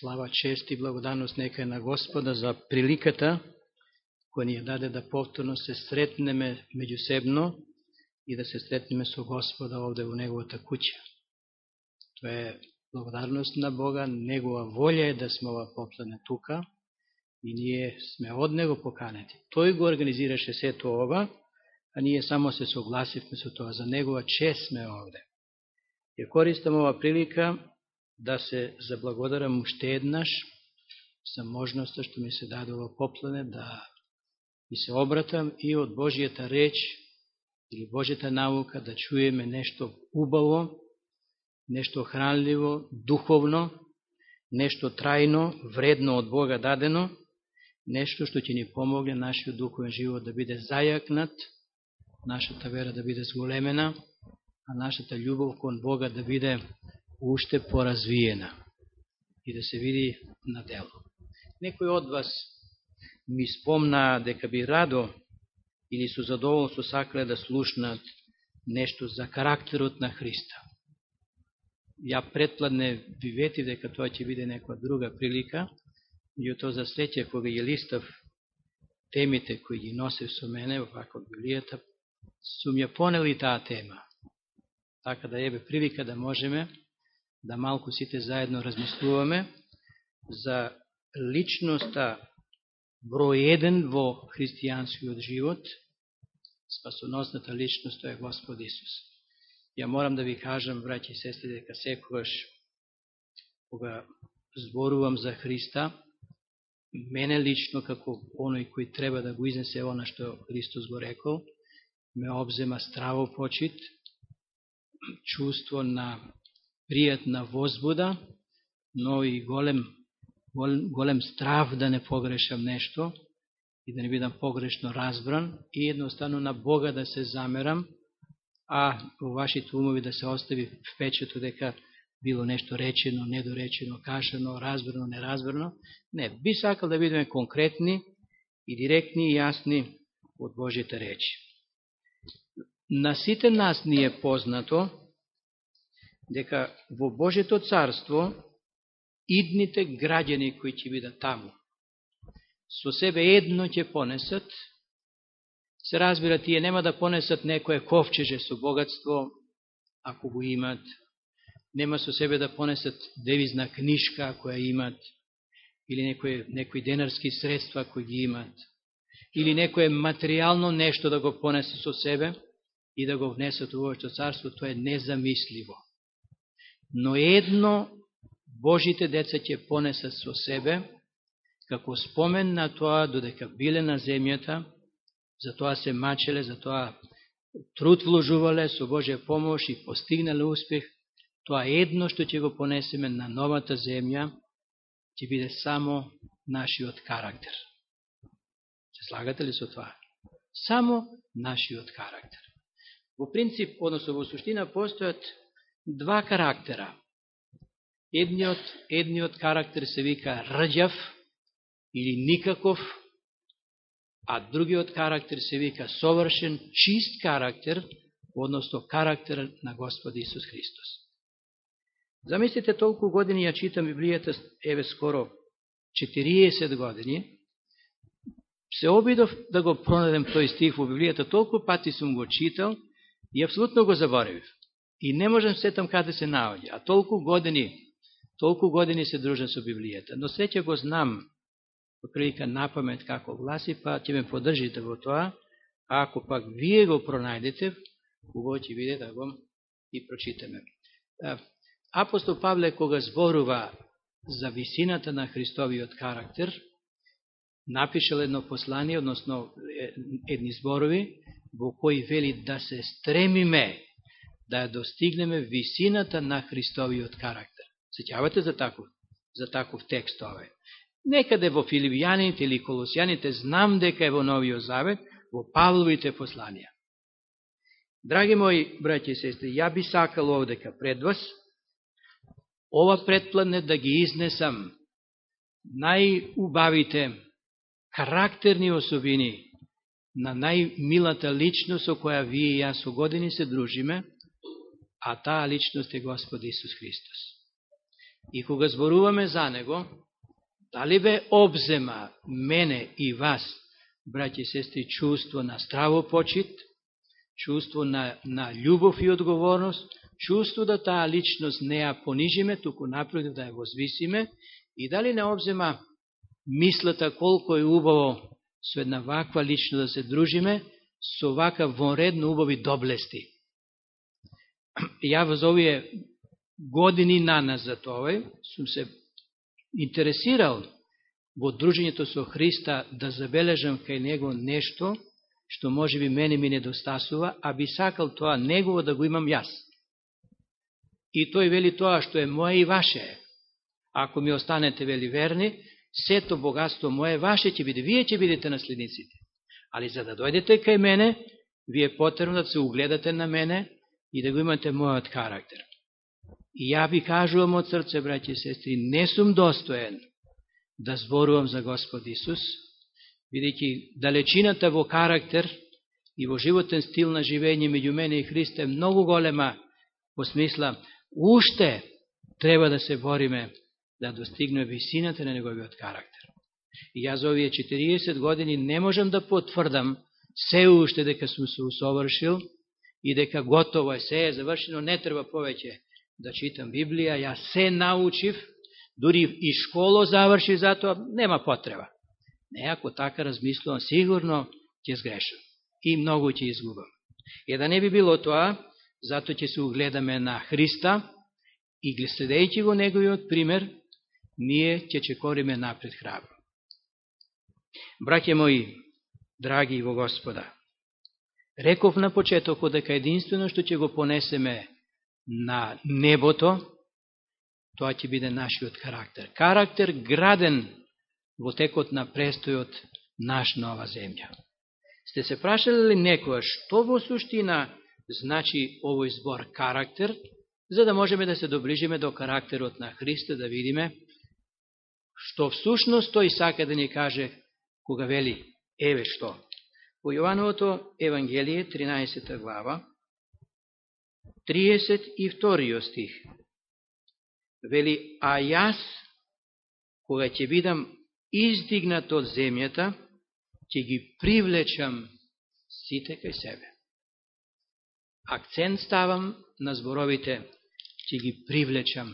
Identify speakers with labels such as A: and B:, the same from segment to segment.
A: Слава, чест и благодарност нека е на Господа за приликата која ни ја даде да повторно се сретнеме меѓусебно и да се сретнеме со Господа овде во Неговата куќа. Тоа е благодарност на Бога, Негова волја е да сме ова поплане тука и ние сме од Него поканети. Тој го организираше сето ова, а ние само се согласивме со тоа. За Негова чест сме овде. Ја користам ова прилика да се заблагодарам уште еднаш за можноста што ми се дадува ова поплане да и се обратам и од Божијата реч или Божијата наука да чуеме нешто убаво, нешто хранливо, духовно, нешто трајно, вредно од Бога дадено, нешто што ќе ни помогне нашиот духовен живот да биде зајакнат, нашата вера да биде зголемена, а нашата љубов кон Бога да биде уште поразвиена и да се види на дело. Некој од вас ми спомна дека би радо или со задоволство сакале да слушнат нешто за карактерот на Христа. Ја предпладне бивети дека тоа ќе биде некоја друга прилика, меѓуто за среќа кога ја листав темите кои ги носев со мене во вака Библијата, сум ја понели таа тема. Така да ебе прилика да можеме да малку сите заедно размислуваме за личноста број еден во христијанскиот живот, спасоносната личност тоа е Господ Исус. Ја морам да ви кажам, браќи и сестри, дека секогаш кога зборувам за Христа, мене лично, како оној кој треба да го изнесе она што Христос го рекол, ме обзема страво почит, чувство на пријатна возбуда, но и голем, голем страв да не погрешам нешто и да не бидам погрешно разбран и едноставно на Бога да се замерам, а во вашите умови да се остави впечето дека било нешто речено, недоречено, кашено, разбрано, неразбрано. Не, би сакал да бидеме конкретни и директни и јасни од Божите речи. На сите нас ни е познато дека во Божето царство идните граѓани кои ќе бидат таму, со себе едно ќе понесат, се разбира, тие нема да понесат некое ковчеже со богатство, ако го имат, нема со себе да понесат девизна книжка, која имат, или некои, некои денарски средства кои ги имат, или некое материјално нешто да го понесе со себе и да го внесат во овоето царство, тоа е незамисливо но едно Божите деца ќе понесат со себе, како спомен на тоа додека биле на земјата, за тоа се мачеле, за тоа труд вложувале со Божја помош и постигнале успех, тоа едно што ќе го понесеме на новата земја, ќе биде само нашиот карактер. Се слагате ли со тоа? Само нашиот карактер. Во принцип, односно во суштина, постојат два карактера. Едниот, едниот карактер се вика рđав или никаков, а другиот карактер се вика совршен, чист карактер, односно карактер на Господ Исус Христос. Замислите, толку години ја читам Библијата, еве скоро 40 години, се обидов да го пронадем тој стих во Библијата, толку пати сум го читал и абсолютно го заборавив. И не можем сетам каде се наоѓа. А толку години, толку години се дружам со Библијата. Но сеќа го знам, по на памет како гласи, па ќе ме подржите во тоа, а ако пак вие го пронајдете, кога ќе биде да го и прочитаме. Апостол Павле, кога зборува за висината на Христовиот карактер, напишал едно послание, односно едни зборови, во кои вели да се стремиме да ја достигнеме висината на Христовиот карактер. Сеќавате за таков, за таков текст овај. Некаде во Филипјаните или Колосијаните знам дека е во Новиот Завет, во Павловите посланија. Драги мои браќи и сестри, ја би сакал овдека пред вас ова предплане да ги изнесам најубавите карактерни особини на најмилата личност со која вие и јас со години се дружиме, а таа личност е Господ Исус Христос. И кога зборуваме за него, дали бе обзема мене и вас, браќи и сестри, чувство на здраво почит, чувство на, на љубов и одговорност, чувство да таа личност не ја понижиме, туку напротив да ја возвисиме, и дали не обзема мислата колко е убаво со една ваква лично да се дружиме, со вака вонредно убави доблести. Ја во овие години на нас сум се интересирал во дружењето со Христа да забележам кај Него нешто, што може би мене ми недостасува, а би сакал тоа Негово да го имам јас. И тој вели тоа што е моje и ваше. Ако ми останете вели верни, сето богатство моје ваше ќе биде, вие ќе бидете наследниците. Али за да дојдете кај мене, вие потребно да се угледате на мене и да го имате мојот карактер. И ја ви кажувам од срце, браќи и сестри, не сум достоен да зборувам за Господ Исус, бидејќи далечината во карактер и во животен стил на живење меѓу мене и Христа е многу голема, во смисла, уште треба да се бориме да достигнеме висината на неговиот карактер. И јас за овие 40 години не можам да потврдам се уште дека сум се усовршил и дека готово е, се е завршено, не треба повеќе да читам Библија, ја се научив, дури и школо заврши затоа, нема потреба. Не, ако така размислувам, сигурно ќе сгрешам и многу ќе изгубам. Е да не би било тоа, зато ќе се угледаме на Христа и следејќи го неговиот пример, ние ќе чекориме напред храбро. Браке мои, драги во Господа, реков на почетокот дека единствено што ќе го понесеме на небото, тоа ќе биде нашиот карактер. Карактер граден во текот на престојот наш на ова земја. Сте се прашали ли некоја што во суштина значи овој збор карактер, за да можеме да се доближиме до карактерот на Христа, да видиме што всушност тој сака да ни каже кога вели еве што. Во Јовановото Евангелие, 13 глава, 32 стих, вели, а јас, кога ќе бидам издигнат од земјата, ќе ги привлечам сите кај себе. Акцент ставам на зборовите, ќе ги привлечам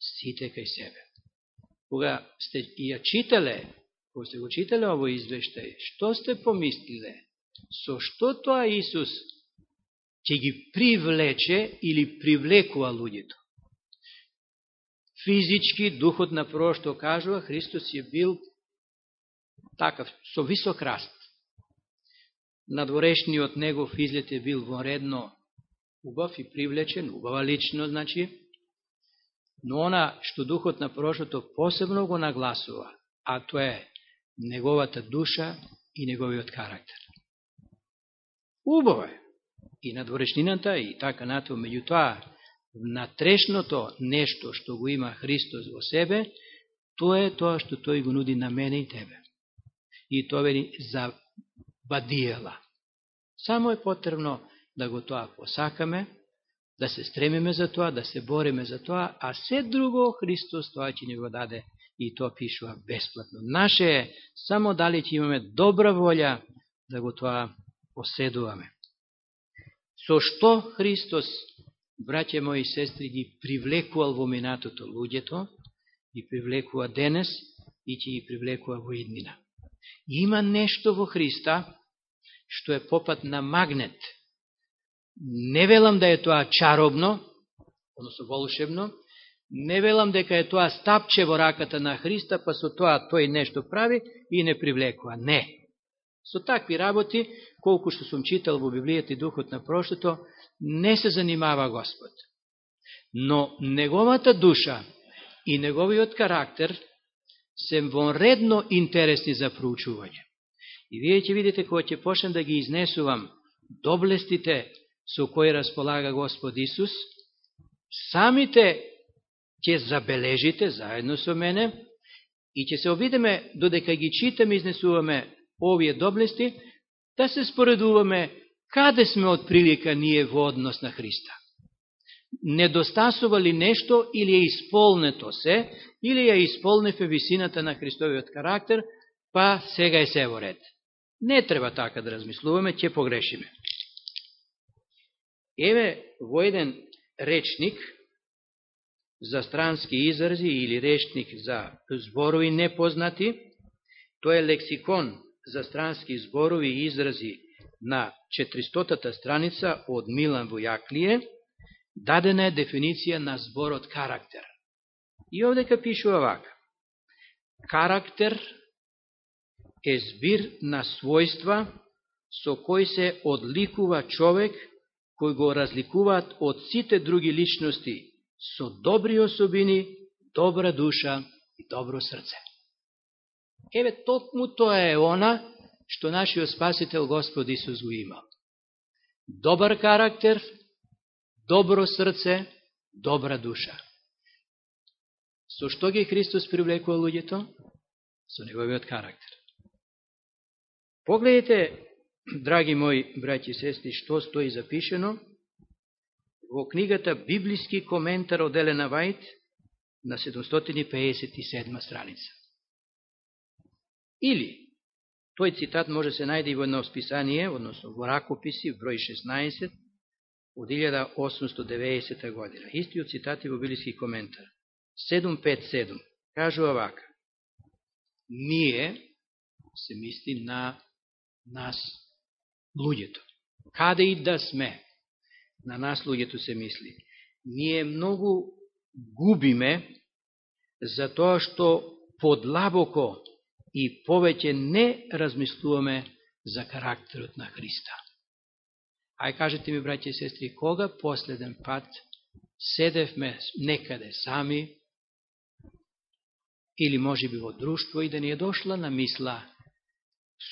A: сите кај себе кога сте ја читале, кога сте го читале овој извештај, што сте помислиле? Со што тоа Исус ќе ги привлече или привлекува луѓето? Физички, духот на прво што кажува, Христос е бил такав, со висок раст. Надворешниот негов излет е бил воредно убав и привлечен, убава лично, значи, Но она што духот на прошлото посебно го нагласува, а тоа е неговата душа и неговиот карактер. Убаво е. И надворешнината и така натоа, меѓутоа, натрешното нешто што го има Христос во себе, тоа е тоа што тој го нуди на мене и тебе. И тоа вели за бадиела. Само е потребно да го тоа посакаме, да се стремиме за тоа, да се бориме за тоа, а се друго Христос тоа ќе ни го даде и тоа пишува бесплатно. Наше е само дали ќе имаме добра волја да го тоа поседуваме. Со што Христос, браќе мои сестри, ги привлекувал во минатото луѓето, и привлекува денес и ќе ги привлекува во иднина. Има нешто во Христа што е попат на магнет – Не велам да е тоа чаробно, односно волшебно, не велам дека е тоа стапче во раката на Христа, па со тоа тој нешто прави и не привлекува. Не. Со такви работи, колку што сум читал во Библијата и Духот на прошлото, не се занимава Господ. Но неговата душа и неговиот карактер се вонредно интересни за проучување. И вие ќе видите кога ќе почнем да ги изнесувам доблестите со кои располага Господ Исус, самите ќе забележите заедно со мене и ќе се обидеме, додека ги читаме и изнесуваме овие доблести, да се споредуваме каде сме од прилика ние во однос на Христа. недостасува ли нешто или е исполнето се, или ја исполнефе висината на Христовиот карактер, па сега е се во ред. Не треба така да размислуваме, ќе погрешиме. Еве во еден речник за странски изрази или речник за зборови непознати, тоа е лексикон за странски зборови и изрази на 400-та страница од Милан Вујаклије, дадена е дефиниција на зборот карактер. И овдека пишува вака. Карактер е збир на својства со кој се одликува човек кој го разликуваат од сите други личности со добри особини, добра душа и добро срце. Еве, токму тоа е она што нашиот Спасител Господ Исус го има. Добар карактер, добро срце, добра душа. Со што ги Христос привлекува луѓето? Со неговиот карактер. Погледите, драги мои браќи и сестри, што стои запишено во книгата Библиски коментар од Елена Вајт на 757 страница. Или, тој цитат може се најде и во едно списание, односно во ракописи, број 16, од 1890 година. Истиот цитат и во Библиски коментар. 757. Кажува вака. Ние, се мисли на нас, луѓето. Каде и да сме, на нас луѓето се мисли. Ние многу губиме за тоа што подлабоко и повеќе не размислуваме за карактерот на Христа. Ај кажете ми, браќи и сестри, кога последен пат седевме некаде сами, или може би во друштво, и да ни е дошла на мисла,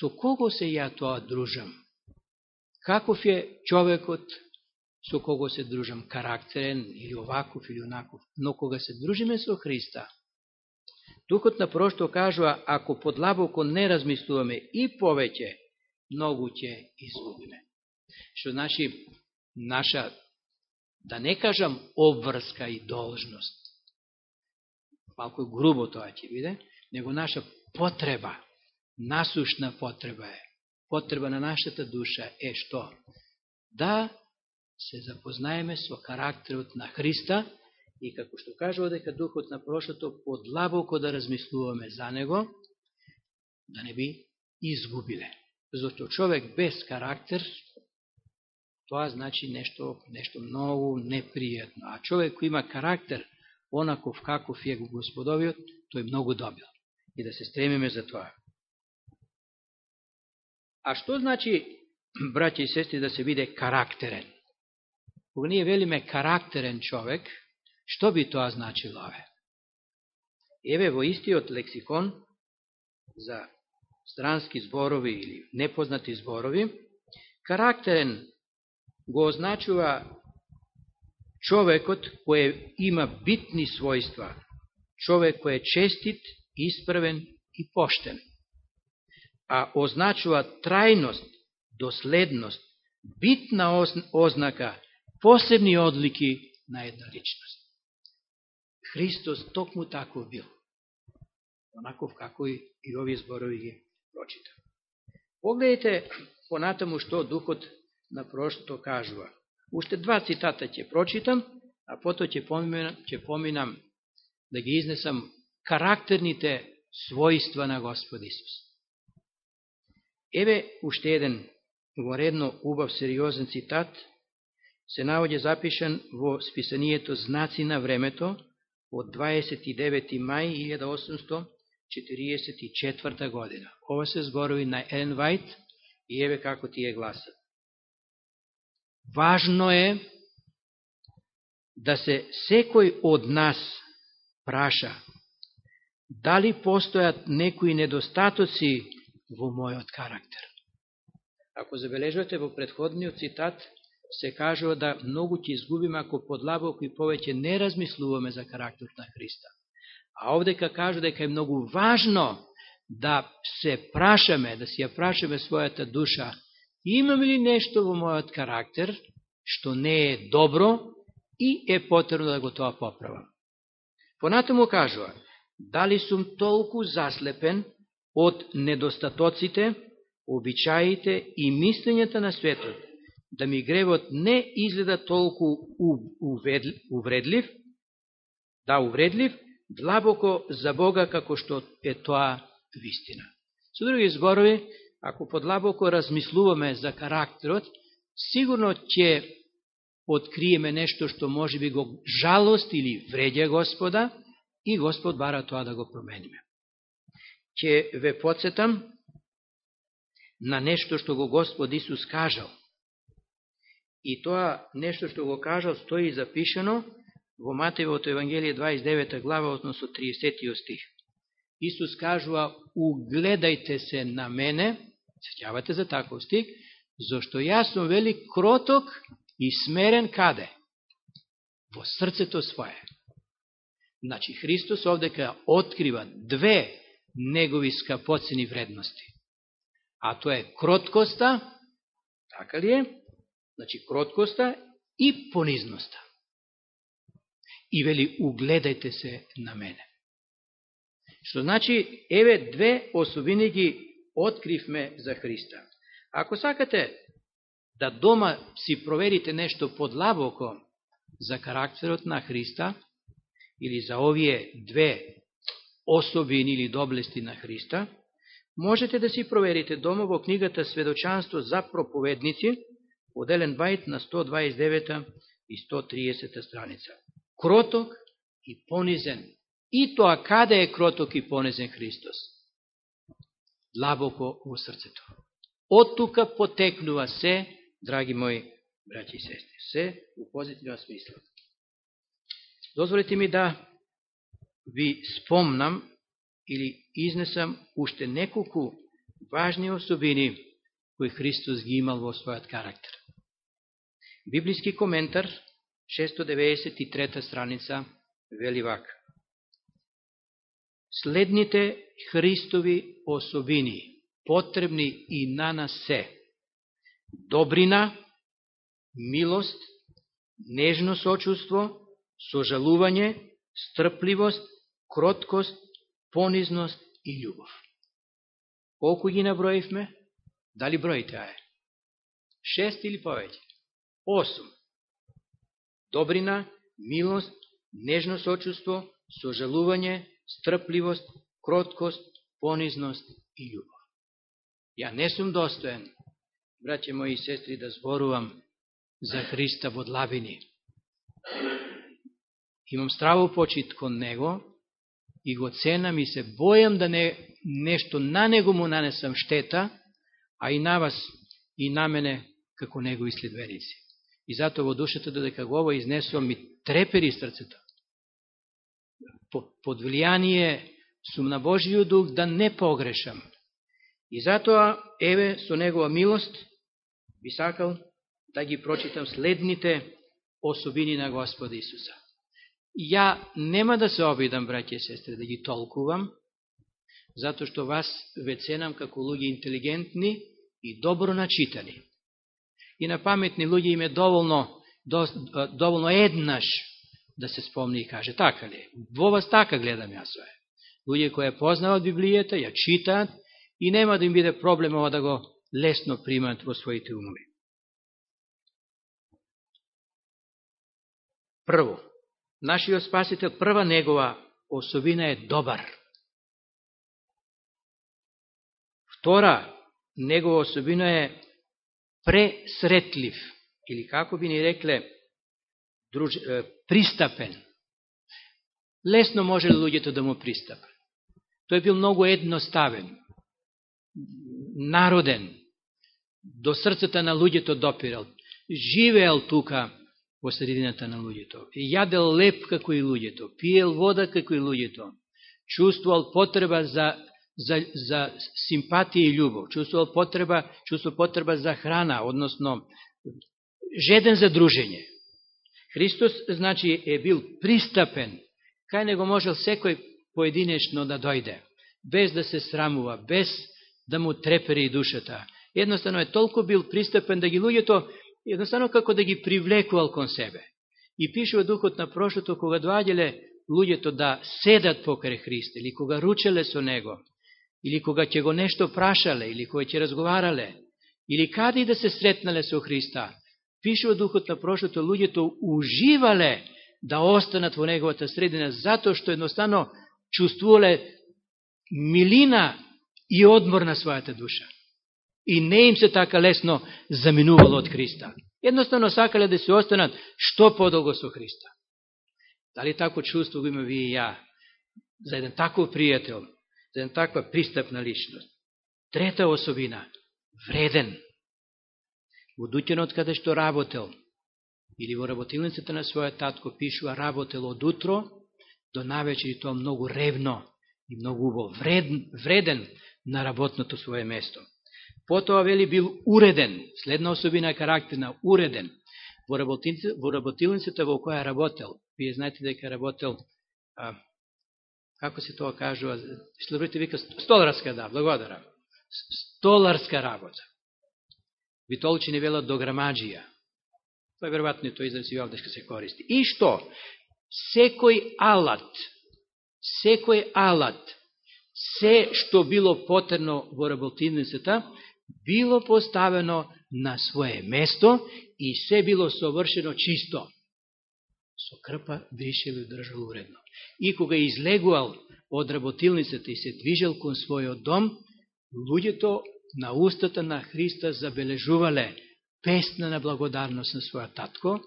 A: со кого се ја тоа дружам? Каков е човекот со кого се дружам? Карактерен, или оваков, или онаков? Но кога се дружиме со Христа, Духот на прошто кажува, ако подлабоко не размислуваме и повеќе, многу ќе изгубиме. Што значи, наша, да не кажам обврска и должност, малко грубо тоа ќе биде, него наша потреба, насушна потреба е, потреба на нашата душа е што? Да се запознаеме со карактерот на Христа и како што кажува дека Духот на прошлото подлабоко да размислуваме за Него, да не би изгубиле. Зато човек без карактер, тоа значи нешто, нешто многу непријатно. А човек кој има карактер, онаков каков е го Господовиот, тој многу добил. И да се стремиме за тоа. А што значи, браќа и сестри, да се биде карактерен? Кога ние велиме карактерен човек, што би тоа значило? Еве во истиот лексикон за странски зборови или непознати зборови, карактерен го означува човекот кој има битни својства, човек кој е честит, исправен и поштен, а означува трајност, доследност, битна ознака, посебни одлики на една личност. Христос токму тако бил, онаков како и, и овие зборови ги прочитав. Погледайте понатаму што Духот на прошто кажува. Уште два цитата ќе прочитам, а потоа ќе поминам, ќе поминам да ги изнесам карактерните својства на Господ Исус. Еве уште еден воредно убав сериозен цитат, се наоѓа запишан во списанието Знаци на времето од 29. мај 1844 година. Ова се зборови на Елен Вајт и еве како тие гласат. Важно е да се секој од нас праша дали постојат некои недостатоци во мојот карактер. Ако забележувате во предходниот цитат, се кажува да многу ќе изгубиме ако подлабоко и повеќе не размислуваме за карактерот на Христа. А овдека кажува дека е многу важно да се прашаме, да си ја прашаме својата душа, имам ли нешто во мојот карактер, што не е добро, и е потребно да го тоа поправам. Понатаму кажува, дали сум толку заслепен од недостатоците, обичаите и мислењата на светот, да ми гревот не изгледа толку увредлив, да увредлив, длабоко за Бога како што е тоа вистина. Со други зборови, ако подлабоко размислуваме за карактерот, сигурно ќе откриеме нешто што може би го жалост или вредја Господа и Господ бара тоа да го промениме. Ќе ве подсетам на нешто што го Господ Исус кажал. И тоа нешто што го кажал стои запишено во Матејовото Евангелие 29 глава, односно 30 стих. Исус кажува, угледајте се на мене, сеќавате за таков стих, зашто јас сум вели кроток и смерен каде? Во срцето свое. Значи, Христос овдека открива две негови скапоцени вредности. А тоа е кроткоста, така ли е? Значи, кроткоста и понизноста. И вели, угледајте се на мене. Што значи, еве две особини ги откривме за Христа. Ако сакате да дома си проверите нешто подлабоко за карактерот на Христа, или за овие две особини или доблести на Христа, можете да си проверите дома во книгата Сведочанство за проповедници, поделен Вајт на 129 и 130 страница. Кроток и понизен. И тоа каде е кроток и понизен Христос? Длабоко во срцето. Од тука потекнува се, драги мои браќи и сестри, се у позитивна смисла. Дозволите ми да ви спомнам или изнесам уште неколку важни особини кои Христос ги имал во својот карактер. Библиски коментар, 693 страница, вели вака. Следните Христови особини, потребни и на нас се, добрина, милост, нежно сочувство, сожалување, стрпливост, кроткост, понизност и љубов. Колку ги наброивме? Дали броите аје? Шест или повеќе? Осум. Добрина, милост, нежно сочувство, сожалување, стрпливост, кроткост, понизност и љубов. Ја не сум достоен, браќе мои и сестри, да зборувам за Христа во длабини. Имам страво почит кон Него и го ценам и се бојам да не, нешто на Него му нанесам штета, а и на вас и на мене како Негови следбеници. И затоа во душата додека го ова изнесувам ми трепери срцето. Под влијание сум на Божију дух да не погрешам. И затоа, еве, со Негова милост, би сакал да ги прочитам следните особини на Господа Исуса. Ја нема да се обидам, браќе и сестри, да ги толкувам, затоа што вас веценам како луѓе интелигентни и добро начитани. И на паметни луѓе им е доволно, до, доволно еднаш да се спомни и каже, така ли? Во вас така гледам јас е. Луѓе кои ја познават Библијата, ја читаат и нема да им биде проблем ова да го лесно примат во своите умови. Прво, нашиот спасител, прва негова особина е добар. Втора негова особина е пресретлив, или како би ни рекле, друж, пристапен. Лесно може луѓето да му пристапат. Тој бил многу едноставен, народен, до срцата на луѓето допирал, живеел тука во средината на луѓето, јадел леп како и луѓето, пиел вода како и луѓето, чувствувал потреба за, за, за симпатија и љубов, чувствувал потреба, чувствувал потреба за храна, односно жеден за дружење. Христос, значи, е бил пристапен, кај него можел секој поединечно да дојде, без да се срамува, без да му трепери душата. Едноставно е толку бил пристапен да ги луѓето, едноставно како да ги привлекувал кон себе. И пишува духот на прошлото, кога доаѓале луѓето да седат покрај Христа, или кога ручеле со Него, или кога ќе го нешто прашале, или кога ќе разговарале, или каде и да се сретнале со Христа, пишува духот на прошлото, луѓето уживале да останат во неговата средина, затоа што едноставно чувствувале милина и одмор на својата душа. И не им се така лесно заминувало од Христа. Едноставно сакале да се останат што подолго со Христа. Дали тако чувство го има вие и ја? За еден таков пријател, еден таква пристапна личност. Трета особина, вреден. Во дуќенот каде што работел, или во работилницата на својот татко пишува работел од утро до навечер и тоа многу ревно и многу убаво, вреден, вреден на работното свое место. Потоа, вели, бил уреден, следна особина е карактерна, уреден, во, во работилницата во која работел. Вие знаете дека работел, а, како се тоа кажува, Шлебрите вика, столарска, да, благодарам. Столарска работа. Витолчи не вела дограмаджија. Тоа е веројатно тој израз и овдешка се користи. И што? Секој алат, секој алат, се што било потребно во работилницата, било поставено на свое место и се било совршено чисто. Со крпа бришел држал уредно. И кога излегувал од работилницата и се движел кон својот дом, луѓето на устата на Христа забележувале песна на благодарност на својот татко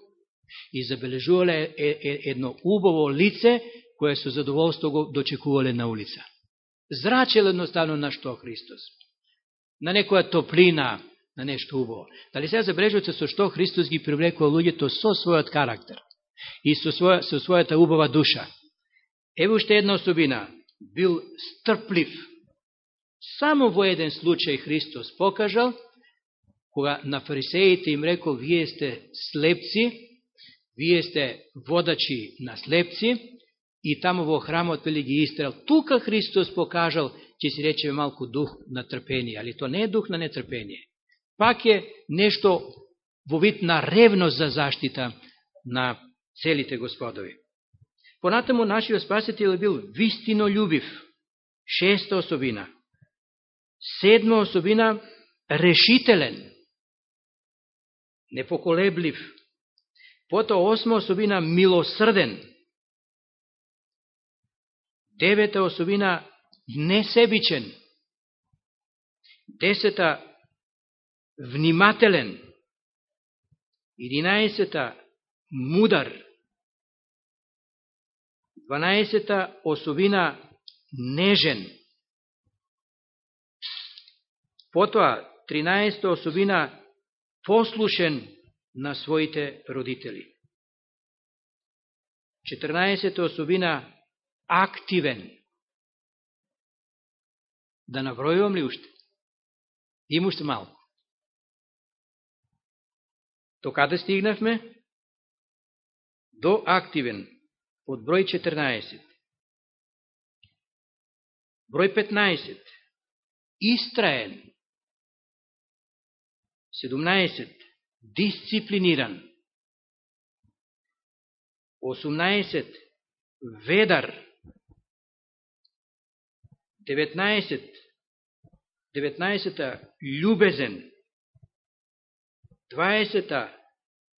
A: и забележувале едно убаво лице кое со задоволство го дочекувале на улица. Зрачел едноставно на што Христос на некоја топлина, на нешто убаво. Дали сега забележувате со што Христос ги привлекува луѓето со својот карактер и со, своја, со својата убава душа. Ево уште една особина. Бил стрплив. Само во еден случај Христос покажал, кога на фарисеите им рекол, вие сте слепци, вие сте водачи на слепци, и таму во храмот вели ги истрел. Тука Христос покажал ќе си речеме малку дух на трпение, али тоа не е дух на нетрпение. Пак е нешто во вид на ревност за заштита на целите господови. Понатаму нашиот спасител бил вистино љубив. Шеста особина. Седма особина решителен. Непоколеблив. Пото осма особина милосрден. Девета особина несебичен. Десета, внимателен. Единаесета, мудар. Дванаесета, особина нежен. Потоа, тринаеста особина послушен на своите родители. Четрнаесета особина активен. Да набројувам ли уште? Има уште малко. То каде стигнавме? До активен, од број 14. Број 15. Истраен. 17. Дисциплиниран. 18. Ведар. 19. 19-та љубезен, 20-та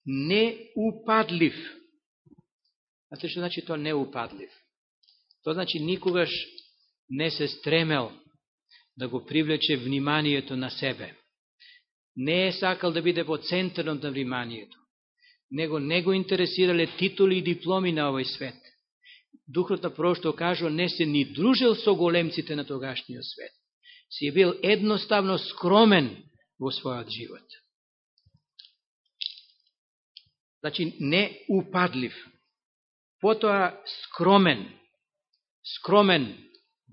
A: неупадлив. Знаете што значи тоа неупадлив? Тоа значи никогаш не се стремел да го привлече вниманието на себе. Не е сакал да биде во центарот на вниманието. Него не го интересирале титули и дипломи на овој свет. Духот на прошто кажува, не се ни дружил со големците на тогашниот свет си е бил едноставно скромен во својот живот. Значи, не упадлив. Потоа скромен. Скромен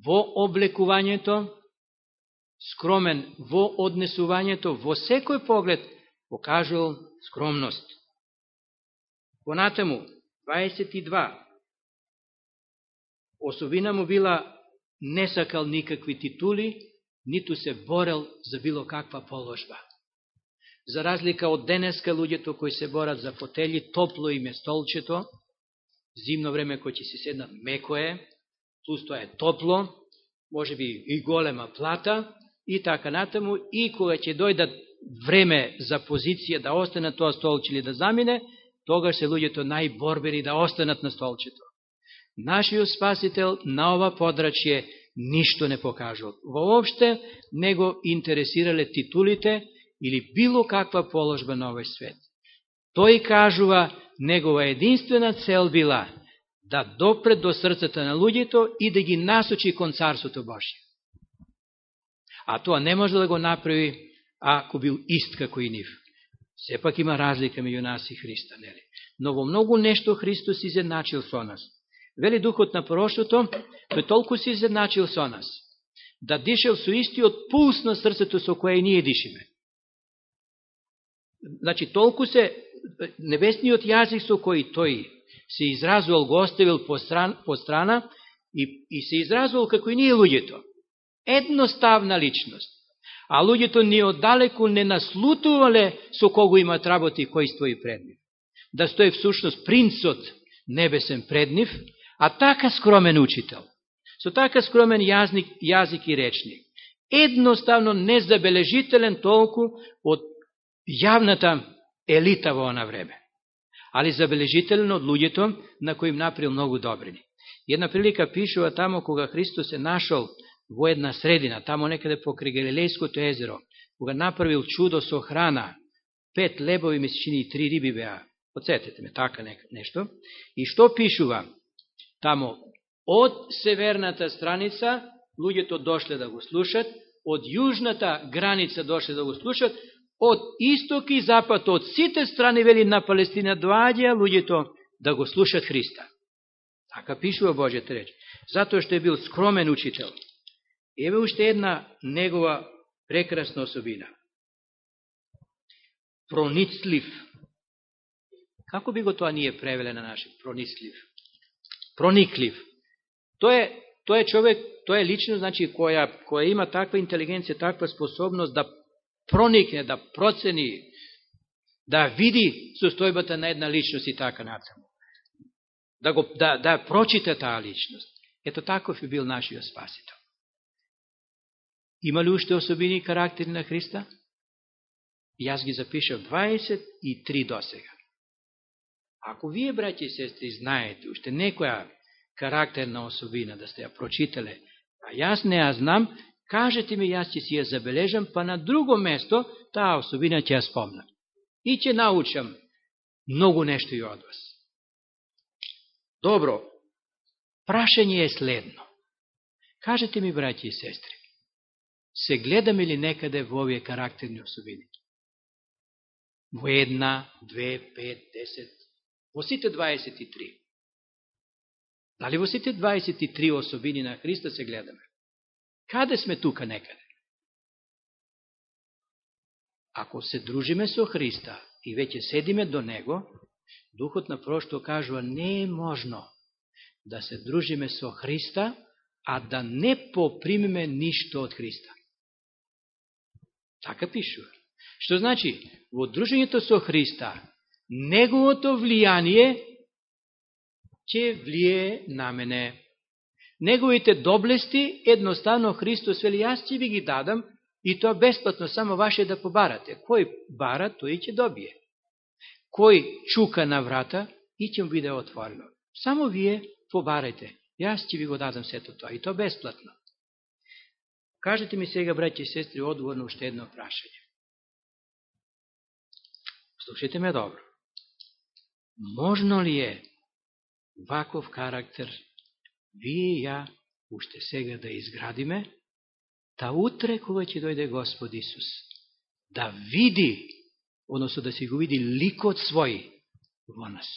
A: во облекувањето, скромен во однесувањето, во секој поглед покажал скромност. Понатаму, 22. Особина му била не сакал никакви титули, ниту се борел за било каква положба. за разлика од денеска луѓето кои се борат за фотели, топло им е столчето, зимно време кој ќе се седнат меко е, пусто е топло, може би и голема плата, и така натаму, и кога ќе дојдат време за позиција да остане тоа столче или да замине, тогаш се луѓето најборбери да останат на столчето. Нашиот спасител на ова подрачје ништо не покажал. Воопште не го интересирале титулите или било каква положба на овој свет. Тој кажува, негова единствена цел била да допре до срцата на луѓето и да ги насочи кон Царството Божие. А тоа не може да го направи ако бил ист како и нив. Сепак има разлика меѓу нас и Христа, нели? Но во многу нешто Христос изедначил со нас. Вели Духот на прошлото, тој толку се изедначил со нас, да дишел со истиот пулс на срцето со кое ние дишиме. Значи, толку се, небесниот јазик со кој тој се изразувал, го оставил по, стран, по страна и, и се изразувал како и ние луѓето. Едноставна личност. А луѓето ни оддалеку не наслутувале со кого имат работи и кој стои пред нив. Да стои всушност принцот небесен пред нив, а така скромен учител, со така скромен јазник, јазик и речник, едноставно незабележителен толку од јавната елита во она време, али забележително од луѓето на кои им наприл многу добрини. Една прилика пишува тамо кога Христос се нашол во една средина, тамо некаде покрај Галилејското езеро, кога направил чудо со храна, пет лебови месечини и три риби беа, подсетете ме, така нешто, и што пишува? Тамо, од северната страница, луѓето дошле да го слушат, од јужната граница дошле да го слушат, од исток и запад, од сите страни, вели, на Палестина, доаѓа луѓето да го слушат Христа. Така пишува Божјата реч. Затоа што е бил скромен учител. Еве уште една негова прекрасна особина. Проницлив. Како би го тоа ние превеле на наши? Проницлив. Прониклив. Тоа е, тоа е човек, тоа е личност, значи, која, која има таква интелигенција, таква способност да проникне, да процени, да види состојбата на една личност и така натаму. Да, го, да, да прочита таа личност. Ето таков е бил нашиот спасител. Има ли уште особини карактери на Христа? Јас ги запишав 23 до сега. Ако вие, браќи и сестри, знаете уште некоја карактерна особина да сте ја прочитале, а јас не ја знам, кажете ми, јас ќе си ја забележам, па на друго место таа особина ќе ја спомнам. И ќе научам многу нешто и од вас. Добро, прашање е следно. Кажете ми, браќи и сестри, се гледаме ли некаде во овие карактерни особини? Во една, две, пет, десет, во сите 23. Дали во сите 23 особини на Христа се гледаме? Каде сме тука некаде? Ако се дружиме со Христа и веќе седиме до Него, Духот на прошто кажува не е можно да се дружиме со Христа, а да не попримиме ништо од Христа. Така пишува. Што значи, во дружењето со Христа, неговото влијание ќе влие на мене. Неговите доблести, едноставно Христос вели, јас ќе ви ги дадам, и тоа бесплатно, само ваше да побарате. Кој бара, тој ќе добие. Кој чука на врата, и ќе му биде отворено. Само вие побарате. Јас ќе ви го дадам сето тоа, и тоа бесплатно. Кажете ми сега, браќи и сестри, одговор на уште едно прашање. Слушайте ме добро. Можно ли е ваков карактер вие и ја уште сега да изградиме, та утре кога ќе дојде Господ Исус, да види, односно да си го види ликот свој во нас.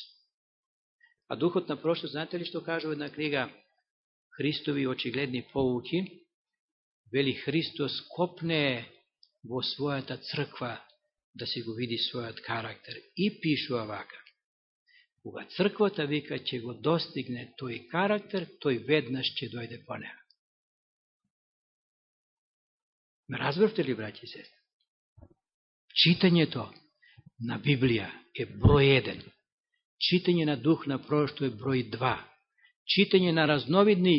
A: А Духот на прошло, знаете ли што кажува една книга Христови очигледни поуки? вели Христос копне во својата црква да се го види својот карактер. И пишува вака. Кога црквата вика ќе го достигне тој карактер, тој веднаш ќе дојде по неа. Ме разбравте ли, браќи и сестри? читањето на Библија е број 1. Читање на дух на прошто е број 2. Читање на разновидни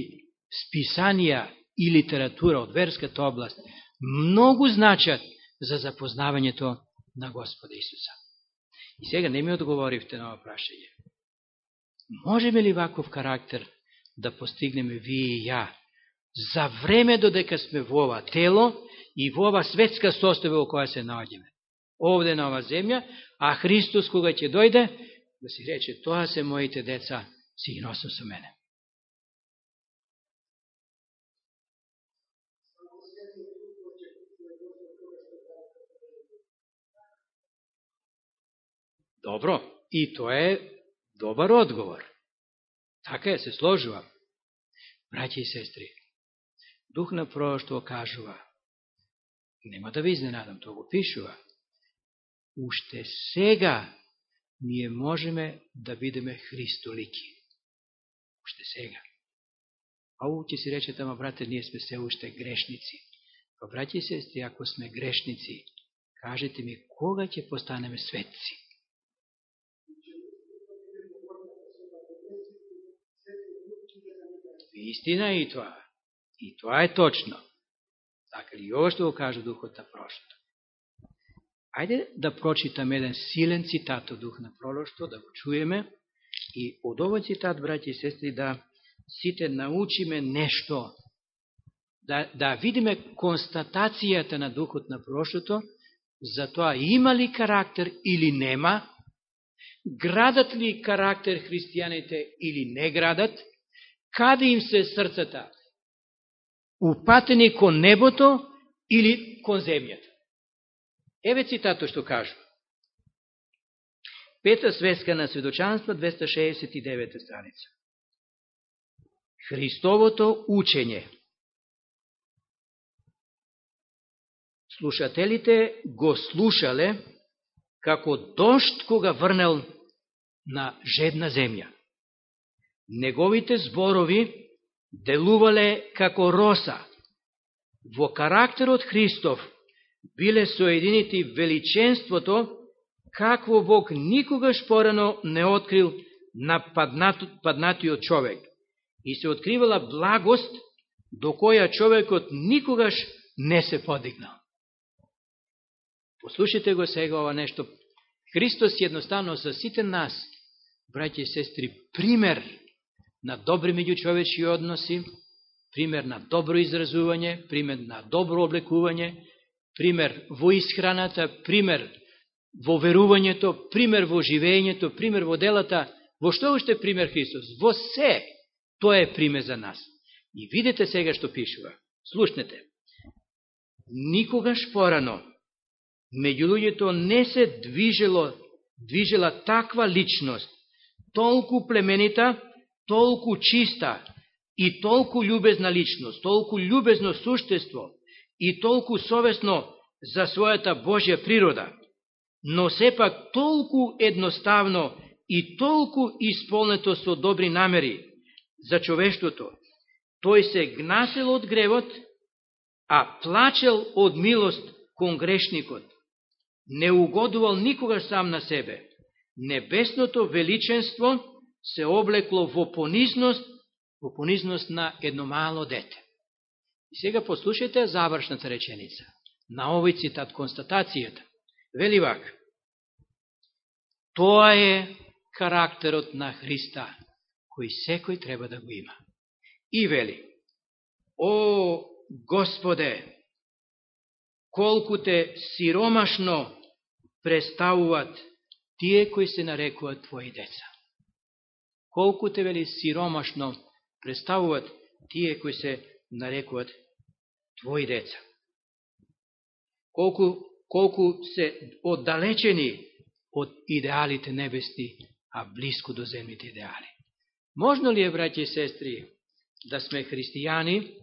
A: списанија и литература од верската област многу значат за запознавањето на Господа Исуса. И сега не ми одговоривте на ова прашање. Можеме ли ваков карактер да постигнеме вие и ја за време додека сме во ова тело и во ова светска состојба во која се наоѓаме? Овде на ова земја, а Христос кога ќе дојде, да си рече, тоа се моите деца, си ги носам со мене. Добро, и тоа е добар одговор. Така е, се сложува. Браќи и сестри, дух на пророќство кажува, нема да ви изненадам, тоа го пишува, уште сега ние можеме да бидеме Христолики. Уште сега. А ќе си речете, ама брате, ние сме се уште грешници. Па, браќи и сестри, ако сме грешници, кажете ми, кога ќе постанеме светци? Истина е и тоа. И тоа е точно. Така ли, ово што да го кажа Духот на прошлото. Ајде да прочитаме еден силен цитат од Дух на пророќство, да го чуеме и од овој цитат, браќи и сестри, да сите научиме нешто, да, да видиме констатацијата на Духот на пророќството, за тоа има ли карактер или нема, градат ли карактер христијаните или не градат, каде им се срцата? Упатени кон небото или кон земјата? Еве цитато што кажу. Пета свеска на сведочанство, 269 страница. Христовото учење. Слушателите го слушале како дошт кога врнел на жедна земја. Неговите зборови делувале како роса. Во карактерот Христов биле соединити величенството, какво Бог никогаш порано не открил на паднатиот човек. И се откривала благост, до која човекот никогаш не се подигнал. Послушайте го сега ова нешто. Христос едноставно за сите нас, браќи и сестри, пример на добри меѓучовечки односи, пример на добро изразување, пример на добро облекување, пример во исхраната, пример во верувањето, пример во живењето, пример во делата, во што уште пример Христос? Во се, тоа е пример за нас. И видите сега што пишува. Слушнете. Никогаш порано меѓу луѓето не се движело, движела таква личност, толку племенита, толку чиста и толку љубезна личност, толку љубезно суштество и толку совесно за својата Божја природа, но сепак толку едноставно и толку исполнето со добри намери за човештвото. Тој се гнасел од гревот, а плачел од милост кон грешникот. Не угодувал никогаш сам на себе. Небесното величенство се облекло во понизност, во понизност на едно мало дете. И сега послушайте завршната реченица на овој цитат, констатацијата. Вели вак, тоа е карактерот на Христа, кој секој треба да го има. И вели, о Господе, колку те сиромашно представуват тие кои се нарекуваат Твои деца колку те вели сиромашно представуват тие кои се нарекуват твои деца. Колку, колку се оддалечени од идеалите небесни, а близко до земните идеали. Можно ли е, браќи и сестри, да сме христијани,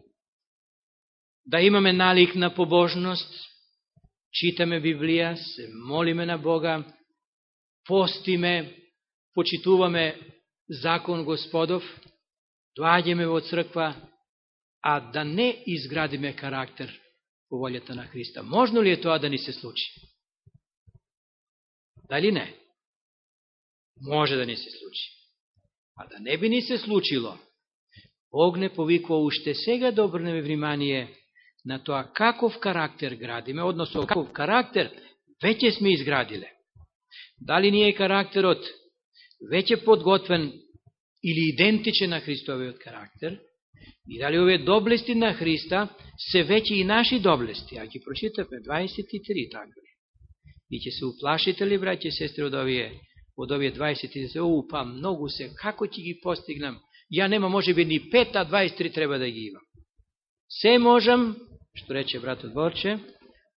A: да имаме налик на побожност, читаме Библија, се молиме на Бога, постиме, почитуваме закон Господов, доаѓаме во црква, а да не изградиме карактер по волјата на Христа. Можно ли е тоа да ни се случи? Дали не? Може да не се случи. А да не би ни се случило, Бог не повикува уште сега да обрнеме внимание на тоа каков карактер градиме, односно каков карактер веќе сме изградиле. Дали ни е карактерот веќе подготвен или идентичен на Христовиот карактер, и дали овие доблести на Христа се веќе и наши доблести, а ги прочитаме 23 така И ќе се уплашите ли, браќи и сестри, од овие, од овие 23, о, па многу се, како ќе ги постигнам? Ја нема, може би, ни 5, а 23 треба да ги имам. Се можам, што рече братот Борче,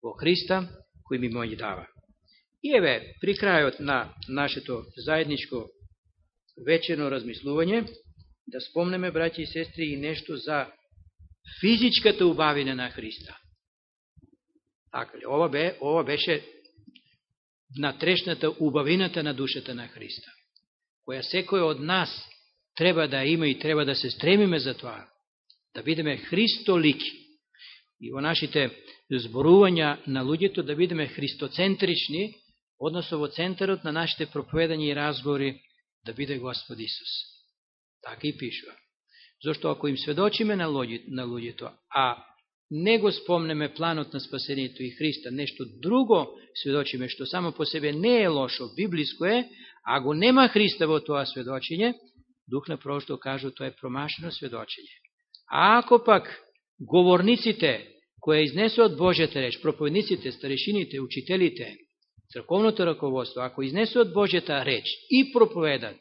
A: во Христа, кој ми мој дава. И еве, при крајот на нашето заедничко вечерно размислување, да спомнеме, браќи и сестри, и нешто за физичката убавина на Христа. Така ли, ова, бе, ова беше натрешната убавината на душата на Христа, која секој од нас треба да има и треба да се стремиме за тоа, да бидеме Христолики и во нашите зборувања на луѓето да бидеме христоцентрични, односно во центарот на нашите проповедања и разговори да биде Господ Исус. Така и пишува. Зошто ако им сведочиме на, луѓето, на луѓето, а не го спомнеме планот на спасението и Христа, нешто друго сведочиме, што само по себе не е лошо, библиско е, а го нема Христа во тоа сведочење, Дух на прошто кажу, тоа е промашено сведочење. А ако пак говорниците, кои изнесуват Божјата реч, проповедниците, старешините, учителите, црковното раководство, ако изнесуват Божјата реч и проповедат,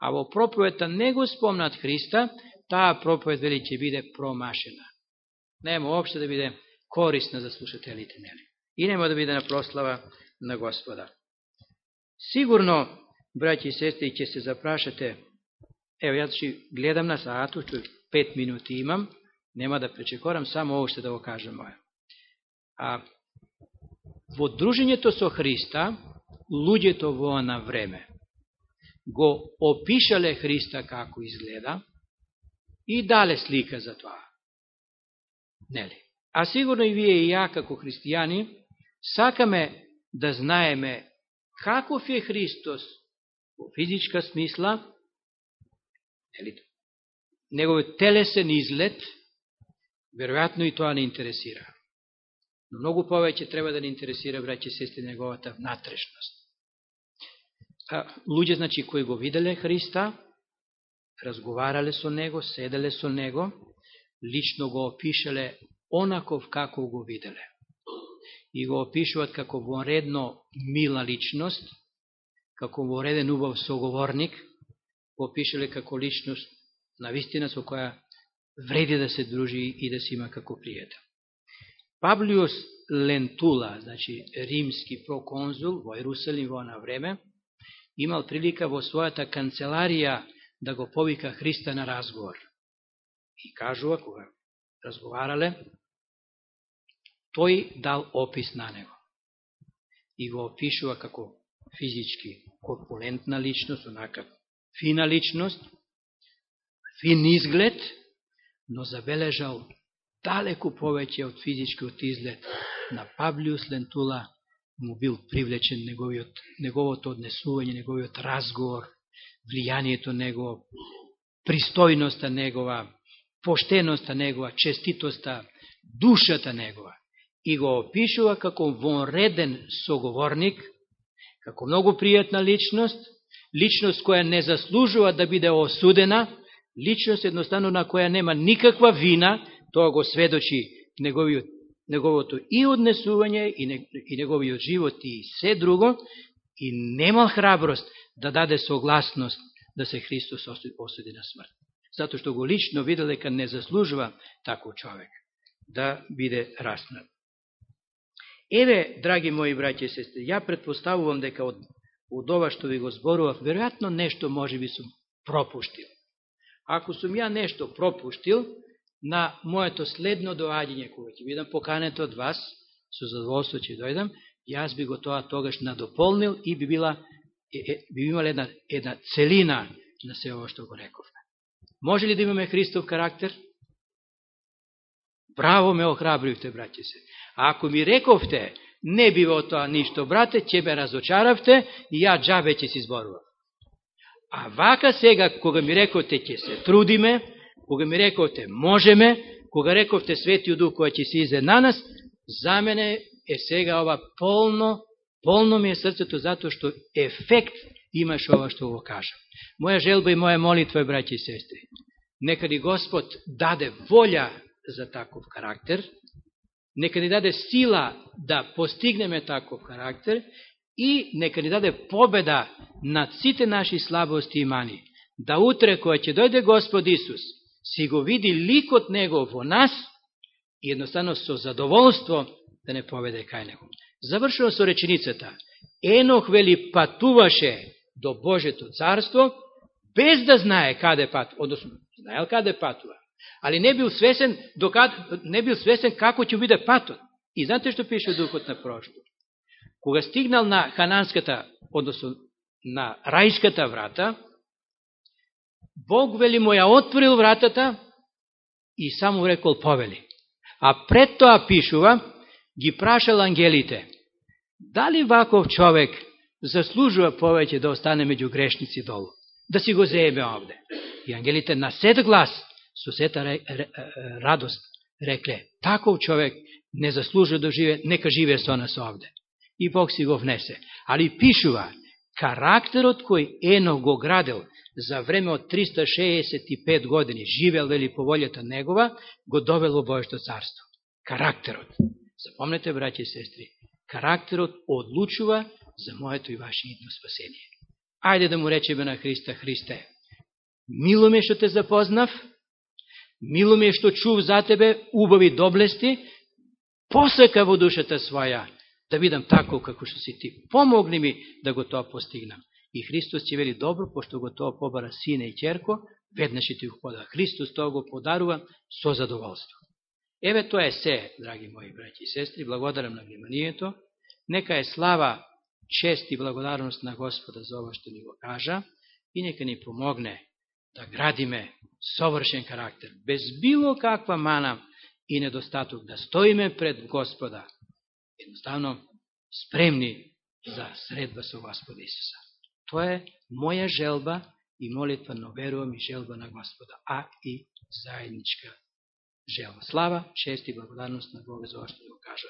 A: а во проповедта не го спомнат Христа, таа проповед вели ќе биде промашена. Нема обшто да биде корисна за слушателите, нели? И нема да биде на прослава на Господа. Сигурно, браќи и сестри, ќе се запрашате, ево, јас ќе гледам на саату, ќе пет минути имам, нема да пречекорам, само ово да го кажам моја. А во дружењето со Христа, луѓето во она време го опишале Христа како изгледа и дале слика за тоа. Нели? А сигурно и вие и ја како христијани сакаме да знаеме каков е Христос во физичка смисла, нели? неговиот телесен изглед, веројатно и тоа не интересира. Но многу повеќе треба да не интересира, браќе сестри, неговата внатрешност. А, луѓе, значи, кои го виделе Христа, разговарале со Него, седеле со Него, лично го опишале онаков како го виделе. И го опишуват како воредно мила личност, како вореден убав соговорник, го опишале како личност на вистина со која вреди да се дружи и да се има како пријател. Паблиус Лентула, значи римски проконзул во Иерусалим во на време, имал прилика во својата канцеларија да го повика Христа на разговор. И кажува, кога разговарале, тој дал опис на него. И го опишува како физички корпулентна личност, онака фина личност, фин изглед, но забележал далеку повеќе од физичкиот изглед на Павлиус Лентула, му бил привлечен неговиот, неговото однесување, неговиот разговор, влијанието негово, пристојноста негова, поштеноста негова, честитоста, душата негова. И го опишува како вонреден соговорник, како многу пријатна личност, личност која не заслужува да биде осудена, личност едноставно на која нема никаква вина, тоа го сведочи неговиот, неговото и однесување, и, не, и неговиот живот, и се друго, и немал храброст да даде согласност да се Христос осуди на смрт. Зато што го лично видел дека не заслужува таков човек да биде раснат. Еве, драги мои браќи и сестри, ја предпоставувам дека од, од ова што ви го зборував, веројатно нешто може би сум пропуштил. Ако сум ја нешто пропуштил, на моето следно доаѓање, кога ќе бидам поканет од вас, со задоволство ќе дојдам, јас би го тоа тогаш надополнил и би била би имала една, една целина на се ово што го рековме. Може ли да имаме Христов карактер? Браво ме охрабривте, браќе се. А ако ми рековте Не бива тоа ништо, брате, ќе ме разочаравте и ја джабе ќе си зборувам. А вака сега, кога ми рековте ќе се трудиме, кога ми рековте можеме, кога рековте Светиот Дух која ќе се изе на нас, за мене е сега ова полно, полно ми е срцето затоа што ефект имаш ова што го кажам. Моја желба и моја молитва браќи и сестри, нека ни Господ даде волја за таков карактер, нека ни даде сила да постигнеме таков карактер и нека ни даде победа над сите наши слабости и мани. Да утре, која ќе дојде Господ Исус, си го види ликот Него во нас и едноставно со задоволство да не поведе кај Него. Завршено со реченицата. Енох вели патуваше до Божето царство, без да знае каде пат, односно, знаел каде патува, али не бил свесен, докад, не бил свесен како ќе биде патот. И знаете што пише Духот на прошло? Кога стигнал на хананската, односно на рајската врата, Бог вели му ја отворил вратата и само рекол повели. А пред тоа пишува, ги прашал ангелите, дали ваков човек заслужува повеќе да остане меѓу грешници долу, да си го заеме овде. И ангелите на сет глас, со сета радост, рекле, таков човек не заслужува да живе, нека живе со нас овде. И Бог си го внесе. Али пишува, карактерот кој Ено го градил за време од 365 години, живел вели по волјата негова, го довел во Божето царство. Карактерот. Запомнете, браќи и сестри, карактерот одлучува за моето и ваше идно спасение. Ајде да му речеме на Христа, Христе, мило ме што те запознав, мило ме што чув за тебе убави доблести, посека во душата своја, да видам тако како што си ти. Помогни ми да го тоа постигнам. И Христос ќе вели добро, пошто го тоа побара сине и ќерко, веднаш ти го подава. Христос тоа го подарува со задоволство. Еве тоа е се, драги мои браќи и сестри, благодарам на вниманието. Нека е слава чест и благодарност на Господа за ова што ни го кажа и нека ни помогне да градиме совршен карактер, без било каква мана и недостаток, да стоиме пред Господа, едноставно спремни за средба со Господа Исуса. Тоа е моја желба и молитва, но верувам и желба на Господа, а и заедничка желба. Слава, чест и благодарност на Бога за ова што го кажа.